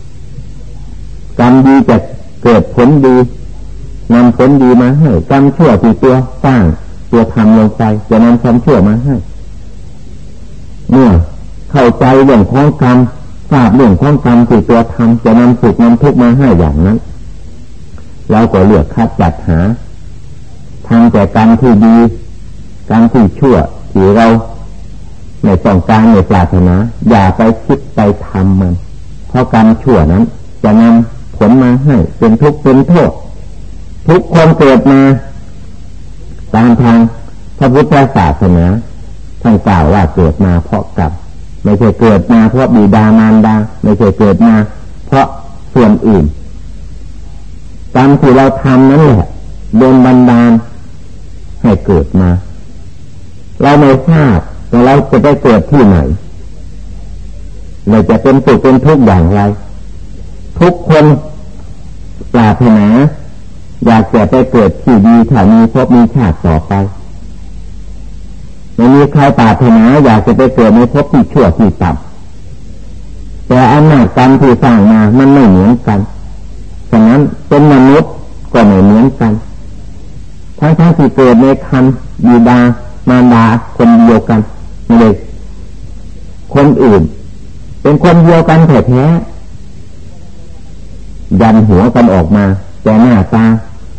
ำกรรมดีจะเกิดผลดีนำผลดีมาให้กรรมชั่วที่ตัวสร้างตัวทำลงไปจะนำความชั่วมาให้เมื่อเข้าใจเรื่องของกรรมทราบเรื่องของกรรมที่ตัวทำจะนำสุขนำทุกข์มาให้อย่างนั้น เราก็เลือกคัดจัดหาทางแต่การที่ดีการที่ชั่วที่เราในต้องการในปรารถนาอย่าไปคิดไปทำมัน เพราะการชั่วนั้น จะนำผลมาให้เป็นทุกข์เป็นโทษทุกคนเกิดมาตามทางพระพุทธศาสนาท่านกล่าวว่าเกิดมาเพราะกรรมไม่ใช่เกิดมาเพราะบิดามารดา ไม่ใช่เกิดมาเพราะส่วนอื่น กรรมที่เราทำนั่นแหละโดนบันดาลให้เกิดมา เราไม่ทราบว่าเราจะได้เกิดที่ไหนเราจะเป็นสุขเป็นทุกข์อย่างไร ทุกคนปรารถนาอยากจะไปเกิดที่ดีถ้ามีพบมีชาติต่อไปไม่มีใครปรารถนาอยากจะไปเกิดในภพที่ชั่วที่ต่ำแต่อำนาจกรรมที่สร้างมา มันไม่เหมือนกัน นั้น เป็นมนุษย์ก็ไม่เหมือนกัน ทั้งทั้งที่เกิดในคันบีดามารดาคนเดียวกันไม่เลยคนอื่น เป็นคนเดียวกันแท้ๆยันหัวกันออกมา แต่หน้าตา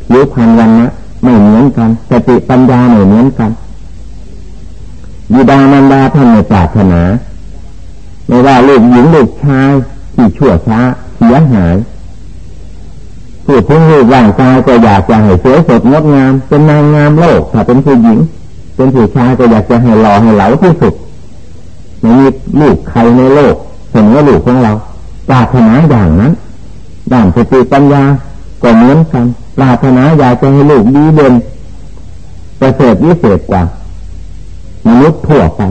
ผิวพรรณวันนะไม่เหมือนกันสติปัญญาไม่เหมือนกันบีดามารดาท่านในศาสนาไม่ว่าลูกหญิงลูกชายที่ชั่วช้าเสียหาย ผู้ถึงรูปร่างกายก็อยากจะให้สวยสดงดงาม เป็นนางงามโลก ถ้าเป็นผู้หญิง เป็นผู้ชายก็อยากจะให้หล่อให้เหลาที่สุดไม่มีลูกใครในโลกเห็นว่าลูกของเราปรารถนาอย่างนั้นด่านสติปัญญาก็เหมือนกันปรารถนาอยากจะให้ลูกดีเด่นประเสริฐวิเศษกว่ามนุษย์ทั่วไป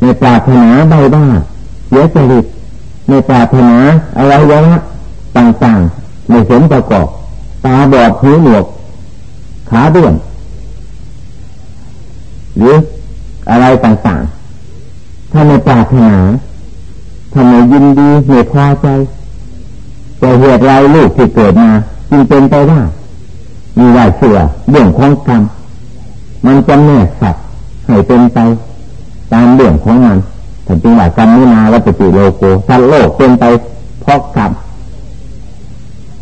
ในปรารถนาใบบ้าเสียจริตในปรารถนาอะไรวะ ต่างๆในสมประกอบ ตาบอดหูหนวก ขาด้วนหรืออะไรต่างๆ ถ้าในปรารถนาทำไมยินดีเหตุพอใจแต่เหตุไรลูกที่เกิดมาจึงเป็นไปได้มีว่าเชื่อเรื่องของกรรมมันจะแน่สัตว์ให้เป็นไป ตามเรื่องของมันถึงจึงว่ากรรมนินาวัตติโลโกสัตว์โลกเป็นไปเพราะกรรม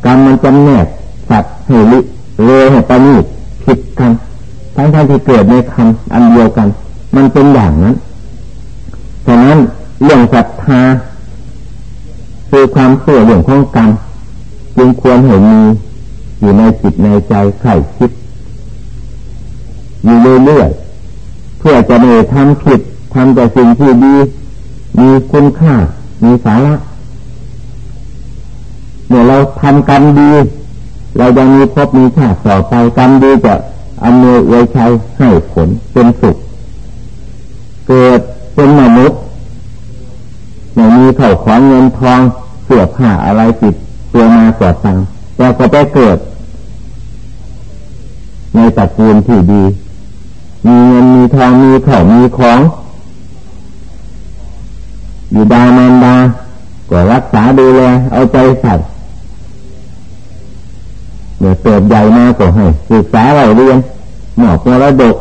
รรมมันจำแนกสัตว์ให้ลิเลให้ปนีผิดกันทั้งที่เกิดในคำอันเดียวกัน มันเป็นอย่างนั้นฉะนั้นเรื่องศรัทธาคือความเชื่อเรื่องของกรรมจึงควรเห็นมีอยู่ในจิตในใจใครคิดอยู่เรื่อยๆเพื่อจะไม่ทำผิดทำแต่สิ่งที่ดี มีคุณค่า มีสาระ เมื่อเราทำกรรมดี เรายังมีพบมีชาติต่อไปกรรมดีจะอำนวยไว้ใช้ให้ผลเป็นสุข เกิดเป็นมนุษย์ไม่มีเข่าของเงินทองเสื้อผ้าอะไรติดตัวมาก่อตังแต่ก็ไปเกิด ในตระกูลที่ดี มีเงินมีทองมีเข่ามีของอยู่ดามันดาก็รักษาดูแลเอาใจใส่ เมื่อเติบใหญ่มาก็ให้ศึกษาเราเรียนหมอบมรดก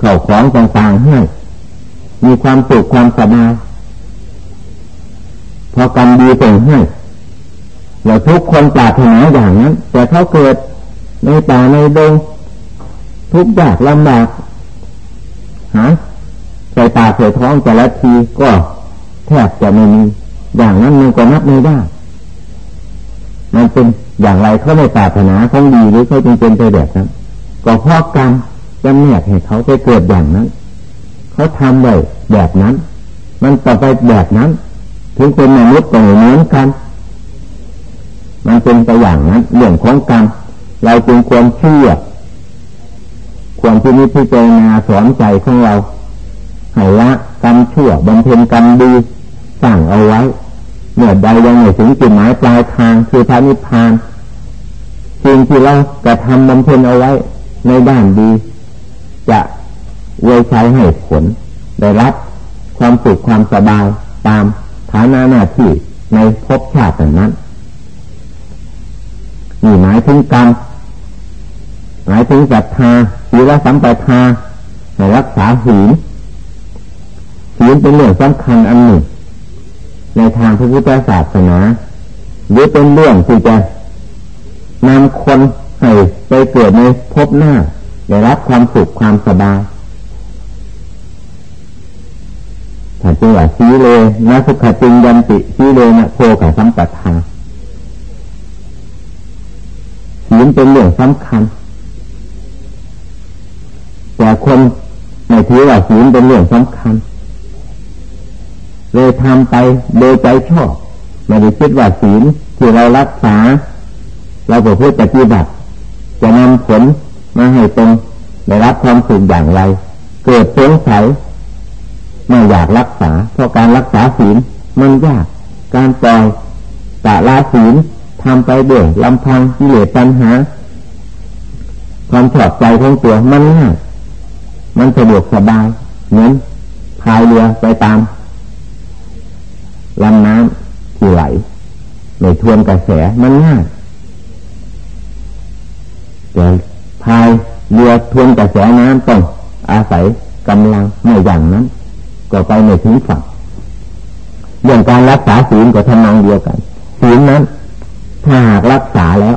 เข่าของต่างๆให้ มีความสุขความสบายพอกรรมดีส่งให้เราทุกคนปรารถนาอย่างนั้น แต่เขาเกิดในป่าในดงทุกยากลำบากหาใส่ตาใส่ท้องแต่ละทีก็แทบจะไม่มี อย่างนั้นมันก็นับไม่ได้มันเป็น อย่างไรเขาไม่ปรารถนาเขาดีหรือเขาจึงเป็นไปแบบนั้นก็เพราะกรรมจำแนกให้เขาไปเกิดอย่างนั้น เขาทำได้แบบนั้น มันต่อไปแบบนั้น ถึงเป็นมนุษย์ก็เหมือนกัน มันเป็นไปอย่างนั้นเรื่องของกรรมเราจึงควรเชื่อควรที่นี้พิจารณาสอนใจของเราให้ละกรรมชั่วบำเพ็ญกรรมดีสร้างเอาไว้ เมื่อใดยังไม่ถึงจุดหมายปลายทางคือพระนิพพาน สิ่งที่เรากระทำบำเพ็ญเอาไว้ในด้านดี จะเวยใช้ให้ผล ได้รับความสุขความสบายตามฐานะหน้าที่ในภพชาตินั้นนี่หมายถึงกรรมหมายถึงศรัทธาศีลสัมปทาให้รักษาศีลศีลเป็นเรื่องสำคัญอันหนึ่ง ในทางพระพุทธศาสนา หรือเป็นเรื่องที่จะ นำคนให้ไปเกิดในภพหน้า ได้รับความสุขความสบายถ้าจึงว่าสีเลนะสุขจิงยันติสีเลนะโคขสัมปทาศีลเป็นเรื่องสำคัญ แต่คนในถือว่าศีลเป็นเรื่องสำคัญ เลยทำไปโดยใจชอบไม่ได้คิดว่าศีลที่เรารักษา เราเพื่อปฏิบัติ จะนำผลมาให้ตรงได้รับความสุขอย่างไร เกิดสงสัยไม่อยากรักษา เพราะการรักษาศีลมันยาก การปล่อยตะลาศีลทำไปเดื่อลำพังกิเลสปัญหา ความชอบใจของตัวมันง่ายมันสะดวกสบายเหมือนพายเรือไปตามลำน้ำที่ไหลไม่ทวนกระแสมันง่าย แต่พายเรือทวนกระแสน้ำต้องอาศัยกำลังไม่อย่างนั้น ก็ไปไม่ถึงฝั่งเรื่องการรักษาศีลก็ทำนองเดียวกันศีลนั้นถ้าหากรักษาแล้ว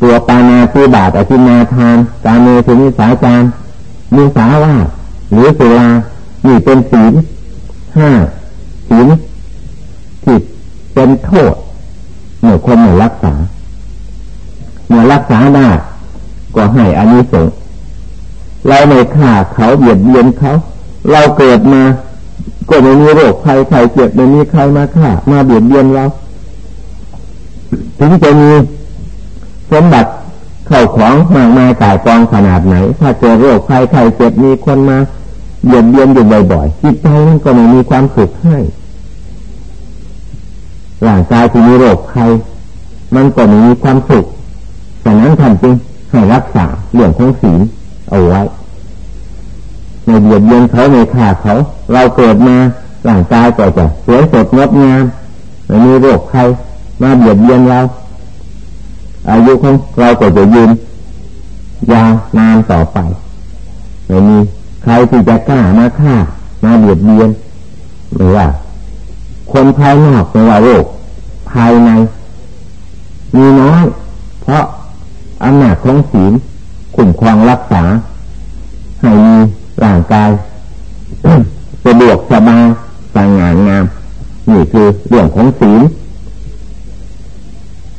ตัวปานาตีบาตอธินาทานการเมตุนิสาจารมีสาว่าหรือสุรานี่เป็นศีลห้าศีลที่เป็นโทษเมื่อคนไม่รักษา เมื่อรักษาได้ก็ให้อานิสงส์เราไม่ฆ่าเขาเบียดเบียนเขา เราเกิดมา ก็ไม่มีโรคภัยไข้เจ็บไม่มีใครมาฆ่ามาเบียดเบียนเรา ถึงจะมีสมบัติเข้าของมากมายกายกองขนาดไหน ถ้าเจอโรคภัยไข้เจ็บมีคนมาเบียดเบียนอยู่บ่อยๆจิตใจนั้นก็ไม่มีความสุขให้ร่างกายที่มีโรคภัยมันก็ไม่มีความสุข ดังนั้นท่านจึงให้รักษาเรื่องของศีลเอาไว้ในเบียดเบียนเขาในขาเขา เราเกิดมาร่างกายก็จะสวยสดงดงามไม่มีโรคภัยมาเบียดเบียนเรา อายุของเราก็จะยืนยาวนานต่อไปไม่มีใครที่จะกล้ามาฆ่ามาเบียดเบียนหรือว่า คนภายนอกหรือว่าโรคภายในมีน้อยเพราะ อำนาจของศีลคุ้มครองรักษา ให้มีร่างกายสะดวกสบายสง่างาม นี่คือเรื่องของศีล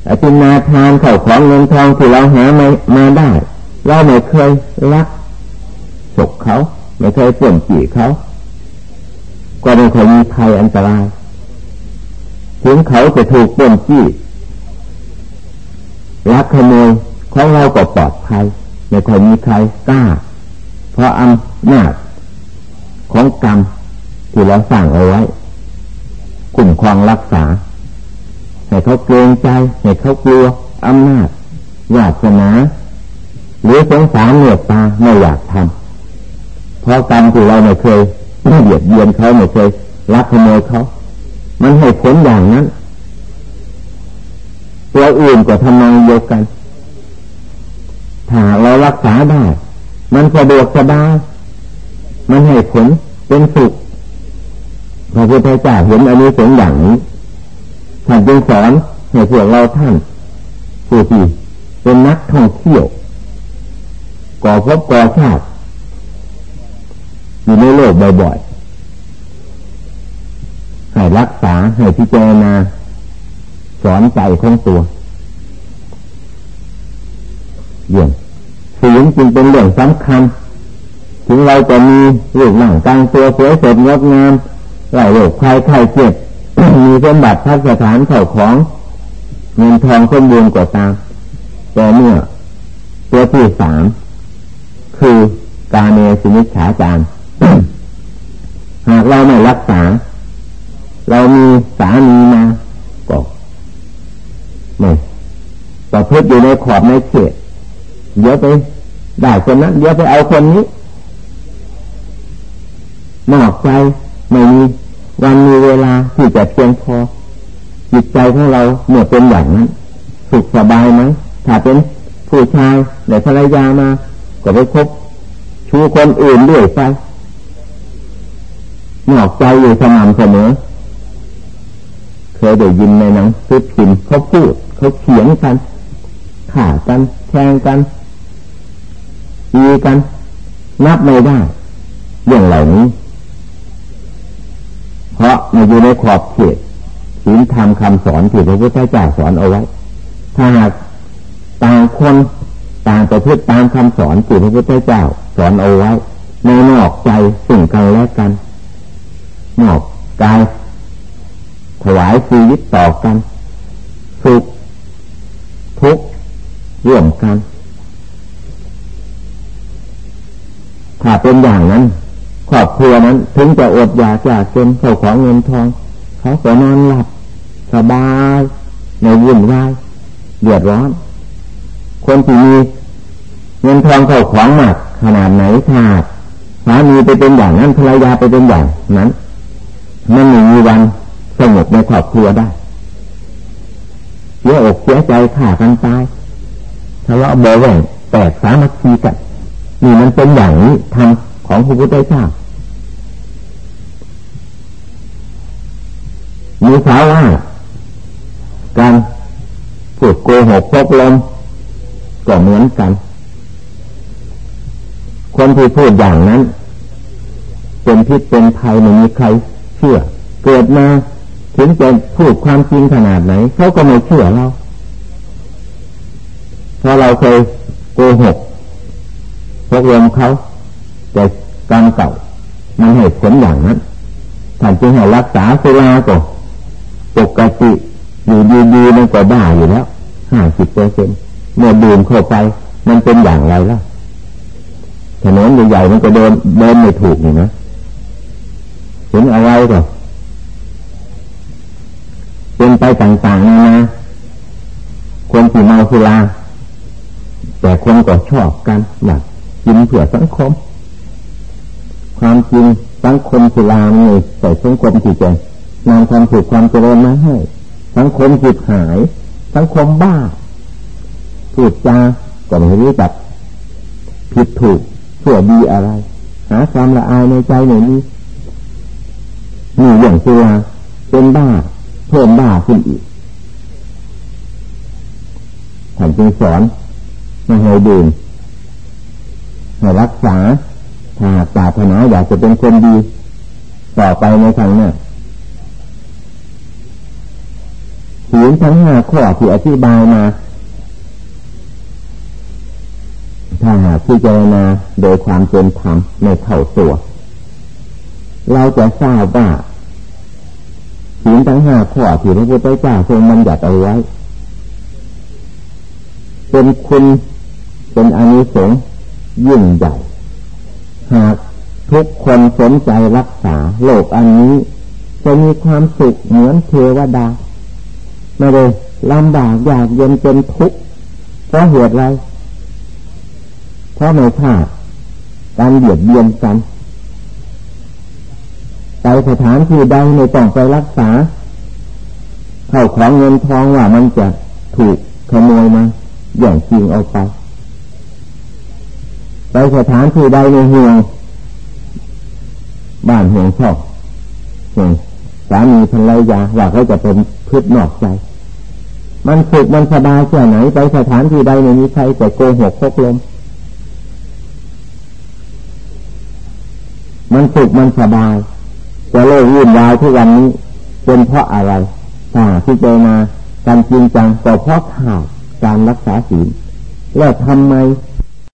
อธินาทานเข่าของเงินทองที่เราหามามาได้ เราไม่เคยรักฉกเขา ไม่เคยป่วนจีเขา ก็ไม่เคยมีภัยอันตรายถึงเขาจะถูกป่วนจี้รักขโมย ของเราก็ปลอดภัยไม่เคยมีใครกล้า เพราะอำนาจของกรรมที่เราสร้างเอาไว้คุ้มครองรักษา ให้เขาเกรงใจ ให้เขากลัวอำนาจวาสนาหรือสงสารเหนือตาไม่อยากทำเพราะกรรมที่เราไม่เคยเบียดเบียนเขาไม่เคยรักขโมยเขา มันให้ผลอย่างนั้น ตัวอื่นก็ทำนองเดียวกัน ถ้าเรารักษาได้ มันสะดวกสบาย มันให้ผลเป็นสุขพระพุทธเจ้าเห็นอันนี้สงอย่างนี้ท่านจึงสอนให้พวกเราท่านผู้ที่เป็นนักท่องเที่ยวก่อพบก่อชาติอยู่ในโลกบ่อยๆ ให้รักษาให้พิจารณาสอนใจของตัวเรื่อง ศีลจึงเป็นเรื่องสำคัญ ถึงเราจะมีรูปหนังกลางตัวสวยสดงดงามไหลโรคภัยไข้เจ็บมีสมบัติพัสถานเข่าของเงินทองสมบูรณ์กว่าตามแต่เมื่อตัวที่สามคือการเนสินิฉาจารหากเราไม่รักษา เรามีสามีมาก็ไม่ประพฤติอยู่ในขอบในเขต เดี๋ยวไปได้คนนั้นเดี๋ยวไปเอาคนนี้นอกใจไม่มีวันมีเวลาที่จะเพียงพอ จิตใจของเราเมื่อเป็นอย่างนั้นสุขสบายไหมถ้าเป็นผู้ชายในภรรยามา ก็ไปคบชูคนอื่นด้วยไปนอกใจอยู่สม่ำเสมอเคยได้ยินในหนังสือพิมพ์เขาพูดเขาเขียนกันข่ากันแทงกัน ตีกัน นับไม่ได้เรื่องเหล่านี้ เพราะมันอยู่ในขอบเขตศีลธรรมคำสอนที่พระพุทธเจ้าสอนเอาไว้ ถ้าหากต่างคนต่างประพฤติตามคำสอนที่พระพุทธเจ้าสอนเอาไว้ในนอกใจสิ่งกันและกันนอกกายถวายชีวิตต่อกัน สุขทุกข์ร่วมกัน ถ้าเป็นอย่างนั้นครอบครัวนั้น ถึงจะอดอยากจากจนเข้าของเงินทอง เขาก็นอนหลับสบายในวุ่นวายเดือดร้อน คนที่มีเงินทองเข้าของมากขนาดไหนขาดสามีไปเป็นอย่างนั้นภรรยาไปเป็นอย่างนั้นมันไม่มีวันสงบในครอบครัวได้เสียอกเสียใจขาดกันตายทะเลาะเบอแหว่งแตกสามัคคีกัน นี่มันเป็นอย่างนี้ทำของพระพุทธเจ้ามีสาวว่าการพูดโกหกพกลมก็เหมือนกัน คนที่พูดอย่างนั้น เป็นพิษเป็นภัยไม่มีใคร เชื่อ เกิดมาถึงจะพูดความจริงขนาดไหนเขาก็ไม่เชื่อเราเพราะเราเคยโกหก พกลมเขาแต่การเก่ามันให้ผลอย่างนั้นท่านจึงให้รักษาสุราก็ปกติอยู่ดีๆมันก็บ้าอยู่แล้วห้าสิบเปอร์เซ็นเมื่อดื่มเข้าไป มันเป็นอย่างไรล่ะถนนใหญ่ๆมันก็เดินเดินไม่ถูกนี่นะเห็นอะไรก็เป็นไปต่างๆนานาคนที่เมาสุราแต่คนก็ชอบกันอยาก กินเผื่อสังคม ความจริงสังคมสุรานี่แต่สังคมที่จนำความสุขความเจริญมาให้ สังคมจิตหาย สังคมบ้าพูดจาก็ไม่รู้จักผิดถูกชั่วดีอะไร หาความละอายในใจหน่อยนี้มีอย่างสุราเป็นบ้าเพิ่มบ้าขึ้นอีกท่านจึงสอนไม่ให้ดื่ม ให้รักษาถ้าปรารถนาอยากจะเป็นคนดี ต่อไปในครั้งหน้าศีลทั้งห้าข้อที่อธิบายมา ถ้าหากพิจารณาโดยความเป็นธรรมในเข่าตัว เราจะทราบว่าศีลทั้งห้าข้อที่พระพุทธเจ้าทรงบัญญัติเอาไว้ เป็นคุณเป็นอนิสงส์ ยิ่งใหญ่ หากทุกคนสนใจรักษาโลกอันนี้ จะมีความสุขเหมือนเทวดาไม่เลยลำบากอยากเย็นเป็นทุกข์เพราะเหตุอะไร เพราะไม่ขาดการเบียดเบียนกันไปสถานที่ใดไม่ต้องไปรักษาเข้าของเงินทองว่ามันจะถูกขโมยมาอย่างจริงเอาไป ไปสถานที่ใดในห่วงบ้านห่วงชอบห่วงสามีภรรยาว่าเขาจะเป็นพืชนอกใจ มันสุขมันสบายแค่ไหนไปสถานที่ใดในนี้ใครจะโกหกพกลม มันสุขมันสบายจะเลิกวุ่นวายทุกวันนี้เป็นเพราะอะไรถ้าพิจารณาการจริงจังก็เพราะขาดการรักษาศีลแล้วทำไม